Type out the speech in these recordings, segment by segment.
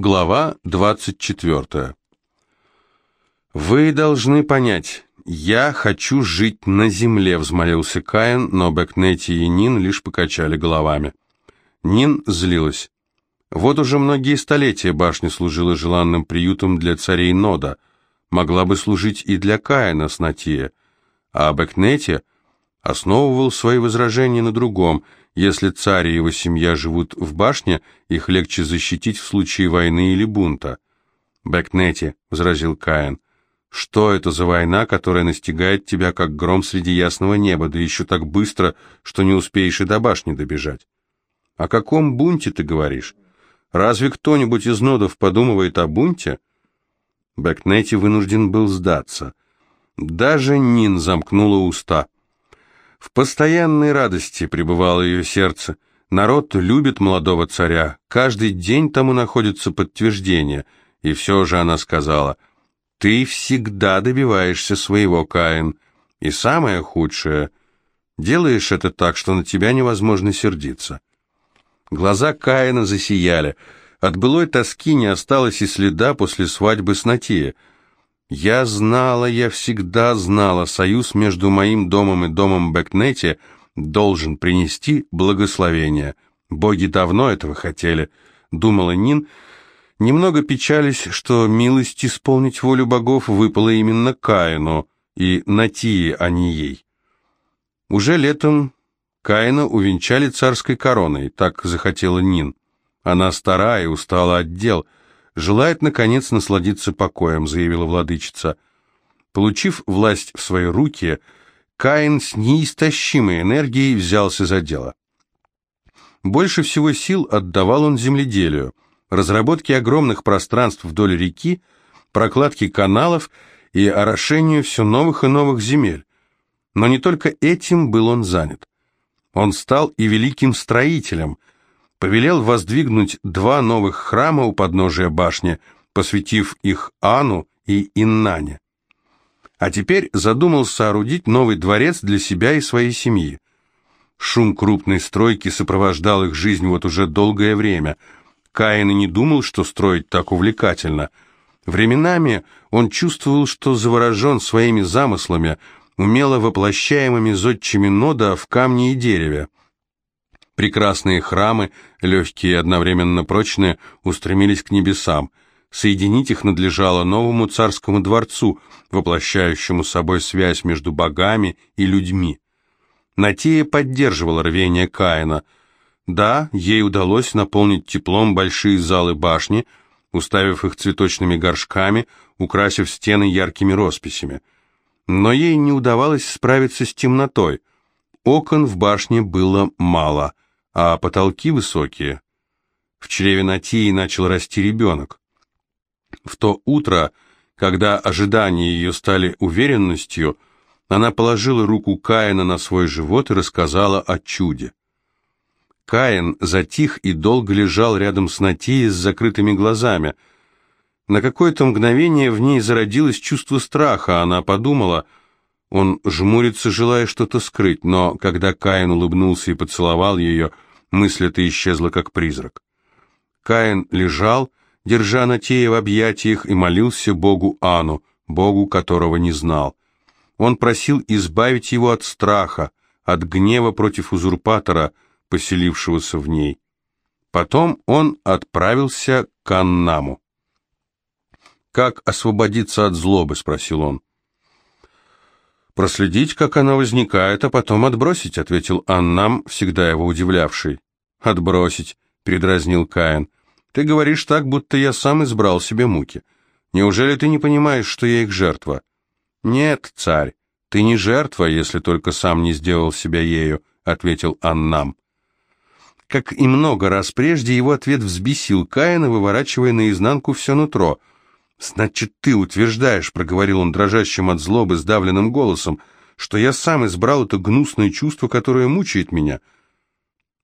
Глава 24. «Вы должны понять, я хочу жить на земле», — взмолился Каин, но Бекнети и Нин лишь покачали головами. Нин злилась. Вот уже многие столетия башня служила желанным приютом для царей Нода, могла бы служить и для Каина с Натия, а Бекнети основывал свои возражения на другом — если царь и его семья живут в башне, их легче защитить в случае войны или бунта. «Бэкнети», — возразил Каин, — «что это за война, которая настигает тебя, как гром среди ясного неба, да еще так быстро, что не успеешь и до башни добежать?» «О каком бунте ты говоришь? Разве кто-нибудь из нодов подумывает о бунте?» Бэкнети вынужден был сдаться. Даже Нин замкнула уста. В постоянной радости пребывало ее сердце. Народ любит молодого царя, каждый день тому находится подтверждение, и все же она сказала, «Ты всегда добиваешься своего, Каин, и самое худшее, делаешь это так, что на тебя невозможно сердиться». Глаза Каина засияли, от былой тоски не осталось и следа после свадьбы с Натией. Я знала, я всегда знала, союз между моим домом и домом Бекнете должен принести благословение. Боги давно этого хотели, думала Нин, немного печались, что милость исполнить волю богов выпала именно Каину и Натии, а не ей. Уже летом Каина увенчали царской короной, так захотела Нин. Она старая и устала от дел – желает, наконец, насладиться покоем», — заявила владычица. Получив власть в свои руки, Каин с неистощимой энергией взялся за дело. Больше всего сил отдавал он земледелию, разработке огромных пространств вдоль реки, прокладке каналов и орошению все новых и новых земель. Но не только этим был он занят. Он стал и великим строителем, повелел воздвигнуть два новых храма у подножия башни, посвятив их Ану и Иннане. А теперь задумал соорудить новый дворец для себя и своей семьи. Шум крупной стройки сопровождал их жизнь вот уже долгое время. Каин и не думал, что строить так увлекательно. Временами он чувствовал, что заворожен своими замыслами, умело воплощаемыми зодчими нода в камне и дереве. Прекрасные храмы, легкие и одновременно прочные, устремились к небесам. Соединить их надлежало новому царскому дворцу, воплощающему собой связь между богами и людьми. Натея поддерживала рвение Каина. Да, ей удалось наполнить теплом большие залы башни, уставив их цветочными горшками, украсив стены яркими росписями. Но ей не удавалось справиться с темнотой. Окон в башне было мало — а потолки высокие. В чреве Натии начал расти ребенок. В то утро, когда ожидания ее стали уверенностью, она положила руку Каина на свой живот и рассказала о чуде. Каин затих и долго лежал рядом с Натией с закрытыми глазами. На какое-то мгновение в ней зародилось чувство страха, она подумала, он жмурится, желая что-то скрыть, но когда Каин улыбнулся и поцеловал ее, — мысль эта исчезла как призрак. Каин лежал, держа Натея в объятиях, и молился Богу Ану, Богу, которого не знал. Он просил избавить его от страха, от гнева против узурпатора, поселившегося в ней. Потом он отправился к Аннаму. «Как освободиться от злобы?» — спросил он. «Проследить, как она возникает, а потом отбросить», — ответил Аннам, всегда его удивлявший. «Отбросить», — передразнил Каин. «Ты говоришь так, будто я сам избрал себе муки. Неужели ты не понимаешь, что я их жертва?» «Нет, царь, ты не жертва, если только сам не сделал себя ею», — ответил Аннам. Как и много раз прежде, его ответ взбесил Каина, выворачивая наизнанку все нутро — «Значит, ты утверждаешь», — проговорил он дрожащим от злобы, сдавленным голосом, «что я сам избрал это гнусное чувство, которое мучает меня.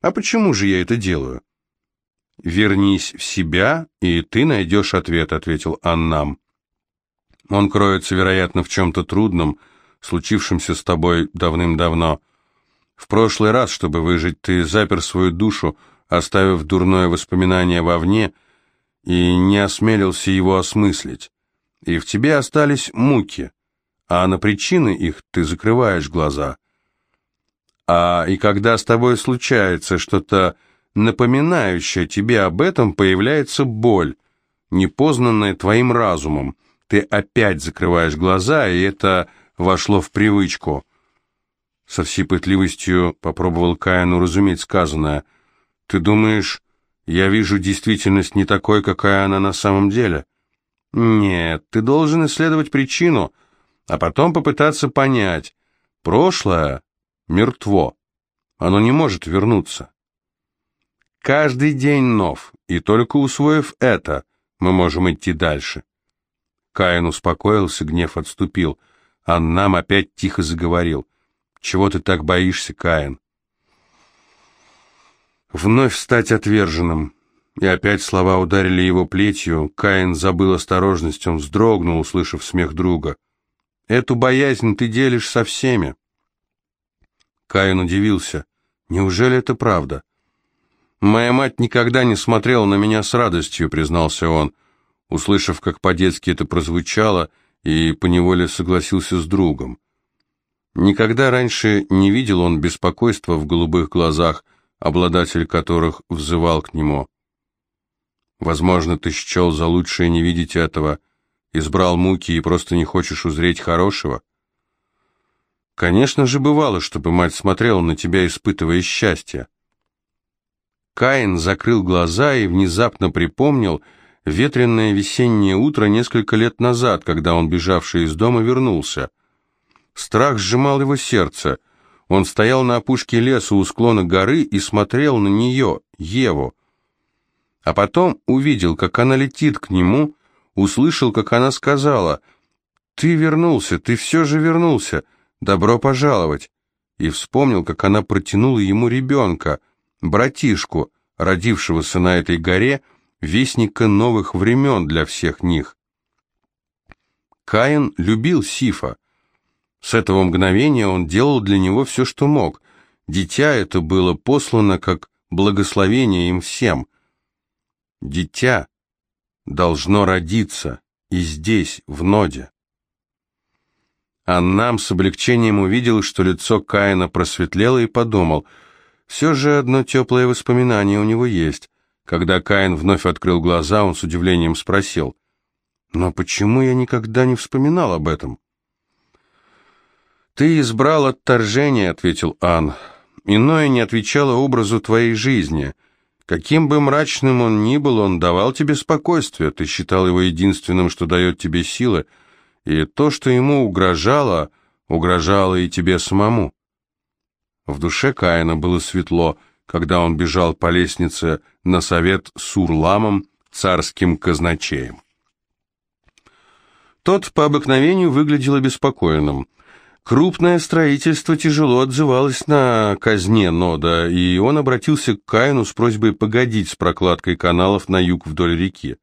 А почему же я это делаю?» «Вернись в себя, и ты найдешь ответ», — ответил Аннам. «Он кроется, вероятно, в чем-то трудном, случившемся с тобой давным-давно. В прошлый раз, чтобы выжить, ты запер свою душу, оставив дурное воспоминание вовне, и не осмелился его осмыслить. И в тебе остались муки, а на причины их ты закрываешь глаза. А и когда с тобой случается что-то напоминающее тебе об этом, появляется боль, непознанная твоим разумом. Ты опять закрываешь глаза, и это вошло в привычку. Со всей пытливостью попробовал Каин уразуметь сказанное. «Ты думаешь, я вижу действительность не такой, какая она на самом деле?» «Нет, ты должен исследовать причину, а потом попытаться понять. Прошлое мертво, оно не может вернуться. Каждый день нов, и только усвоив это, мы можем идти дальше». Каин успокоился, гнев отступил, а нам опять тихо заговорил. «Чего ты так боишься, Каин?» «Вновь стать отверженным». И опять слова ударили его плетью. Каин забыл осторожность, он вздрогнул, услышав смех друга. «Эту боязнь ты делишь со всеми». Каин удивился. «Неужели это правда?» «Моя мать никогда не смотрела на меня с радостью», — признался он услышав, как по-детски это прозвучало, и поневоле согласился с другом. Никогда раньше не видел он беспокойства в голубых глазах, обладатель которых взывал к нему. Возможно, ты счел за лучшее не видеть этого, избрал муки и просто не хочешь узреть хорошего. Конечно же, бывало, чтобы мать смотрела на тебя, испытывая счастье. Каин закрыл глаза и внезапно припомнил, ветреное весеннее утро несколько лет назад, когда он, бежавший из дома, вернулся. Страх сжимал его сердце. Он стоял на опушке леса у склона горы и смотрел на нее, Еву. А потом увидел, как она летит к нему, услышал, как она сказала «Ты вернулся, ты все же вернулся, добро пожаловать!» И вспомнил, как она протянула ему ребенка, братишку, родившегося на этой горе, вестника новых времен для всех них. Каин любил Сифа. С этого мгновения он делал для него все, что мог. Дитя это было послано как благословение им всем. Дитя должно родиться и здесь, в Ноде. А нам с облегчением увидел, что лицо Каина просветлело и подумал, все же одно теплое воспоминание у него есть. Когда Каин вновь открыл глаза, он с удивлением спросил, «Но почему я никогда не вспоминал об этом?» «Ты избрал отторжение», — ответил Ан. «Иное не отвечало образу твоей жизни. Каким бы мрачным он ни был, он давал тебе спокойствие, ты считал его единственным, что дает тебе силы, и то, что ему угрожало, угрожало и тебе самому». В душе Каина было светло, — когда он бежал по лестнице на совет с Урламом, царским казначеем. Тот по обыкновению выглядел обеспокоенным. Крупное строительство тяжело отзывалось на казне Нода, и он обратился к Каину с просьбой погодить с прокладкой каналов на юг вдоль реки.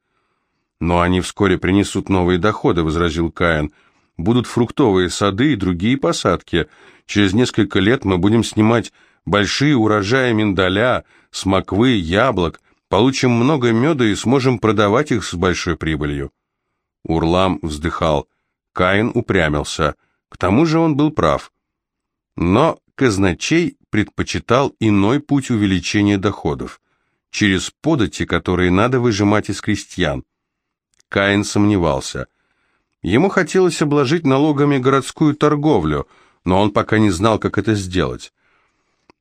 «Но они вскоре принесут новые доходы», — возразил Каин. «Будут фруктовые сады и другие посадки. Через несколько лет мы будем снимать большие урожаи миндаля, смоквы, яблок, получим много меда и сможем продавать их с большой прибылью. Урлам вздыхал. Каин упрямился. К тому же он был прав. Но казначей предпочитал иной путь увеличения доходов, через подати, которые надо выжимать из крестьян. Каин сомневался. Ему хотелось обложить налогами городскую торговлю, но он пока не знал, как это сделать.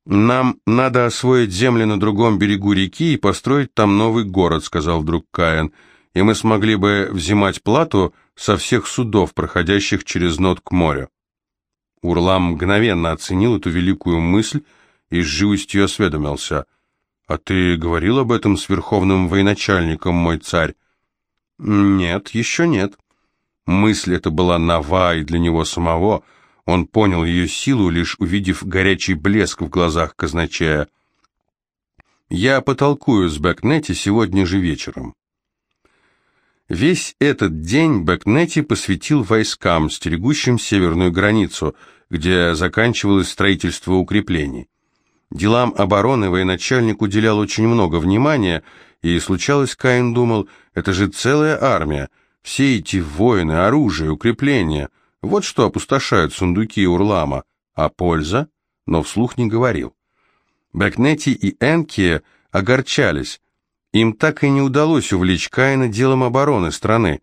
«Нам надо освоить земли на другом берегу реки и построить там новый город», — сказал вдруг Каин, «и мы смогли бы взимать плату со всех судов, проходящих через нот к морю». Урлам мгновенно оценил эту великую мысль и с живостью осведомился. «А ты говорил об этом с верховным военачальником, мой царь?» «Нет, еще нет». Мысль эта была нова и для него самого — он понял ее силу, лишь увидев горячий блеск в глазах казначея. «Я потолкую с Бэкнети сегодня же вечером». Весь этот день Бэкнети посвятил войскам, стерегущим северную границу, где заканчивалось строительство укреплений. Делам обороны военачальник уделял очень много внимания, и случалось, Каин думал, это же целая армия, все эти воины, оружие, укрепления, вот что опустошают сундуки Урлама, а польза? Но вслух не говорил. Бэкнети и Энки огорчались, им так и не удалось увлечь Каина делом обороны страны.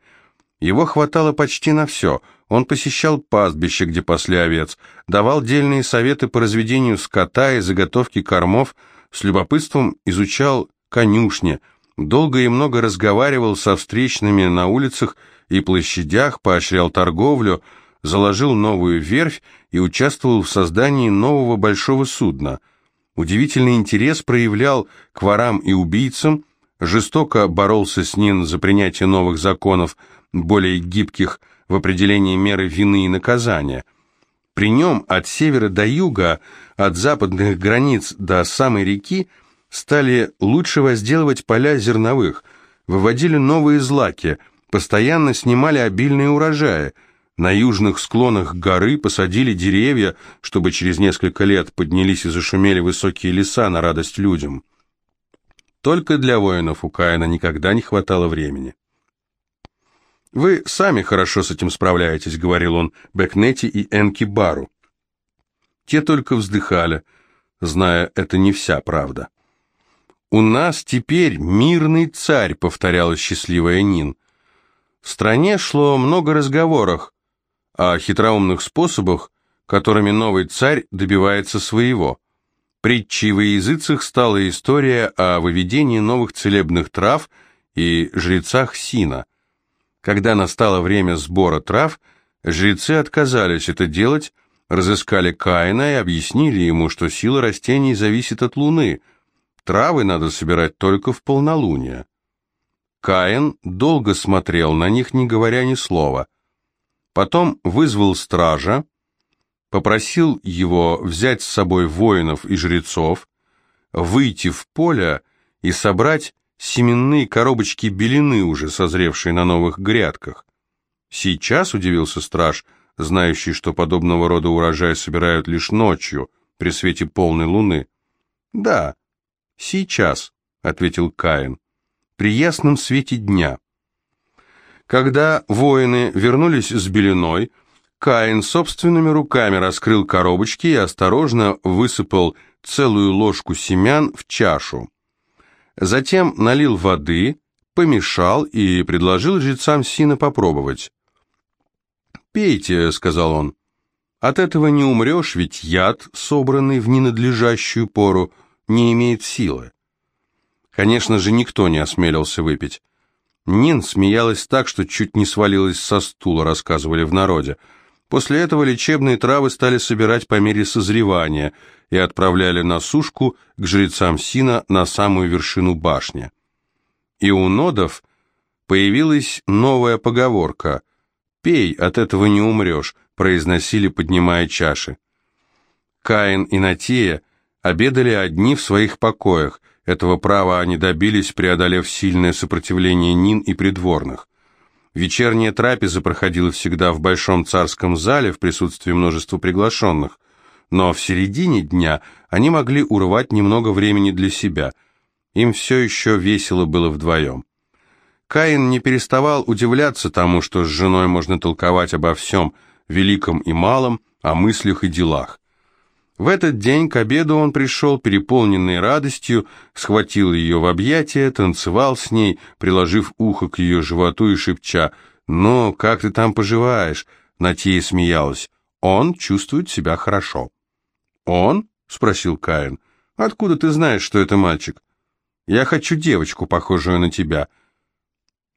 Его хватало почти на все. Он посещал пастбище, где пасли овец, давал дельные советы по разведению скота и заготовке кормов, с любопытством изучал конюшни, долго и много разговаривал со встречными на улицах и площадях, поощрял торговлю, заложил новую верфь и участвовал в создании нового большого судна. Удивительный интерес проявлял к ворам и убийцам, жестоко боролся с Нин за принятие новых законов, более гибких в определении меры вины и наказания. При нем от севера до юга, от западных границ до самой реки, стали лучше возделывать поля зерновых, выводили новые злаки, постоянно снимали обильные урожаи, на южных склонах горы посадили деревья, чтобы через несколько лет поднялись и зашумели высокие леса на радость людям. Только для воинов у Каина никогда не хватало времени. «Вы сами хорошо с этим справляетесь», — говорил он Бекнети и Энки Бару. Те только вздыхали, зная, это не вся правда. «У нас теперь мирный царь», — повторяла счастливая Нин. В стране шло много разговоров о хитроумных способах, которыми новый царь добивается своего. Притчей во языцах стала история о выведении новых целебных трав и жрецах Сина. Когда настало время сбора трав, жрецы отказались это делать, разыскали Каина и объяснили ему, что сила растений зависит от луны. Травы надо собирать только в полнолуние. Каин долго смотрел на них, не говоря ни слова. Потом вызвал стража, попросил его взять с собой воинов и жрецов, выйти в поле и собрать семенные коробочки белины, уже созревшие на новых грядках. Сейчас, удивился страж, знающий, что подобного рода урожай собирают лишь ночью, при свете полной луны. Да, сейчас, ответил Каин, при ясном свете дня. Когда воины вернулись с белиной, Каин собственными руками раскрыл коробочки и осторожно высыпал целую ложку семян в чашу. Затем налил воды, помешал и предложил жрецам Сина попробовать. «Пейте», — сказал он. «От этого не умрешь, ведь яд, собранный в ненадлежащую пору, не имеет силы». Конечно же, никто не осмелился выпить. Нин смеялась так, что чуть не свалилась со стула, рассказывали в народе. После этого лечебные травы стали собирать по мере созревания и отправляли на сушку к жрецам Сина на самую вершину башни. И у нодов появилась новая поговорка «Пей, от этого не умрешь», произносили, поднимая чаши. Каин и Натея обедали одни в своих покоях, этого права они добились, преодолев сильное сопротивление Нин и придворных. Вечерняя трапеза проходила всегда в большом царском зале в присутствии множества приглашенных, но в середине дня они могли урвать немного времени для себя. Им все еще весело было вдвоем. Каин не переставал удивляться тому, что с женой можно толковать обо всем, великом и малом, о мыслях и делах. В этот день к обеду он пришел, переполненный радостью, схватил ее в объятия, танцевал с ней, приложив ухо к ее животу и шепча «Ну, как ты там поживаешь?» Натия смеялась. «Он чувствует себя хорошо». «Он?» — спросил Каин. «Откуда ты знаешь, что это мальчик?» «Я хочу девочку, похожую на тебя».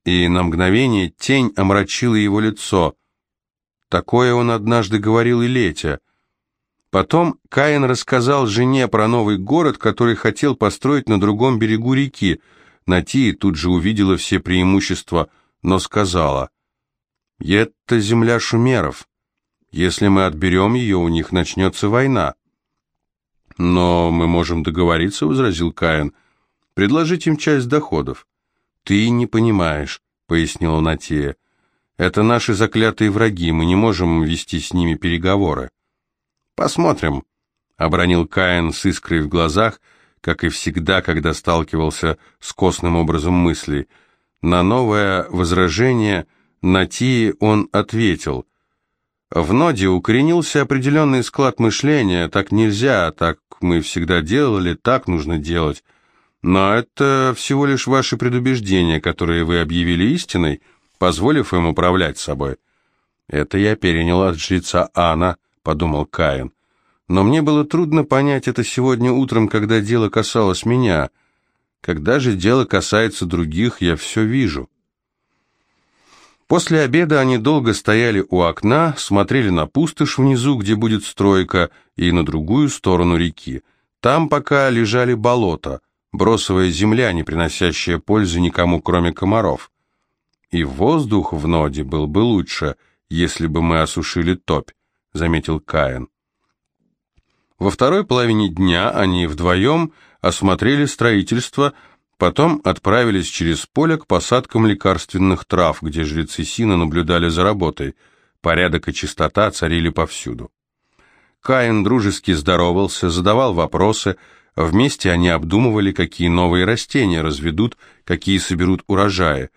И на мгновение тень омрачила его лицо. Такое он однажды говорил и Летя — Потом Каин рассказал жене про новый город, который хотел построить на другом берегу реки. Натия тут же увидела все преимущества, но сказала, «Это земля шумеров. Если мы отберем ее, у них начнется война». «Но мы можем договориться», — возразил Каин, — «предложить им часть доходов». «Ты не понимаешь», — пояснила Натия. «Это наши заклятые враги, мы не можем вести с ними переговоры». «Посмотрим», — обронил Каин с искрой в глазах, как и всегда, когда сталкивался с костным образом мыслей. На новое возражение Нати он ответил. В ноде укоренился определенный склад мышления, так нельзя, так мы всегда делали, так нужно делать. Но это всего лишь ваши предубеждения, которые вы объявили истиной, позволив им управлять собой. Это я перенял от жреца Ана, подумал Каин. Но мне было трудно понять это сегодня утром, когда дело касалось меня. Когда же дело касается других, я все вижу. После обеда они долго стояли у окна, смотрели на пустошь внизу, где будет стройка, и на другую сторону реки. Там пока лежали болота, бросовая земля, не приносящая пользы никому, кроме комаров. И воздух в ноде был бы лучше, если бы мы осушили топь, заметил Каин. Во второй половине дня они вдвоем осмотрели строительство, потом отправились через поле к посадкам лекарственных трав, где жрецы Сина наблюдали за работой. Порядок и чистота царили повсюду. Каин дружески здоровался, задавал вопросы, вместе они обдумывали, какие новые растения разведут, какие соберут урожаи.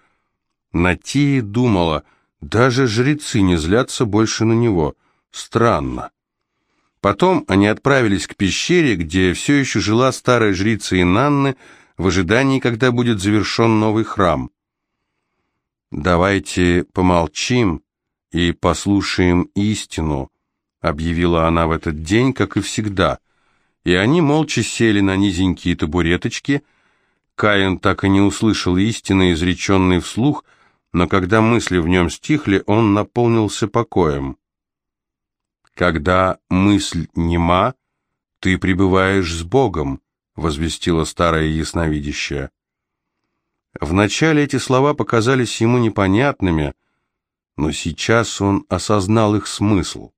Натия думала, даже жрецы не злятся больше на него. Странно. Потом они отправились к пещере, где все еще жила старая жрица Инанны, в ожидании, когда будет завершен новый храм. «Давайте помолчим и послушаем истину», объявила она в этот день, как и всегда. И они молча сели на низенькие табуреточки. Каин так и не услышал истины, изреченной вслух, но когда мысли в нем стихли, он наполнился покоем. «Когда мысль нема, ты пребываешь с Богом», — возвестила старая ясновидящая. Вначале эти слова показались ему непонятными, но сейчас он осознал их смысл.